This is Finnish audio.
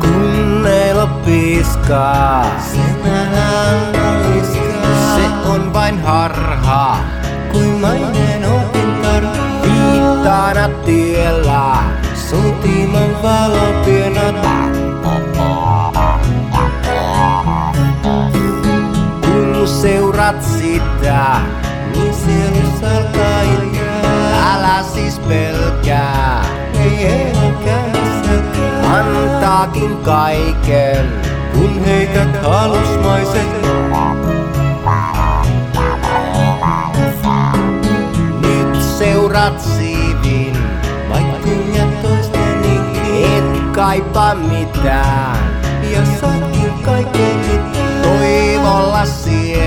Kun piskaa, viittaana tiellä, sun tiiman valo pienat. Kun seurat sitä, niin sielussa alkaa ilkeä. Älä siis pelkää, ei eläkäässäkään. Antaakin kaiken, kun heität halusmaiset. Nyt seurat siivin, Et kaipaa mitään, ja saatkin kaiken. Toivolla siellä.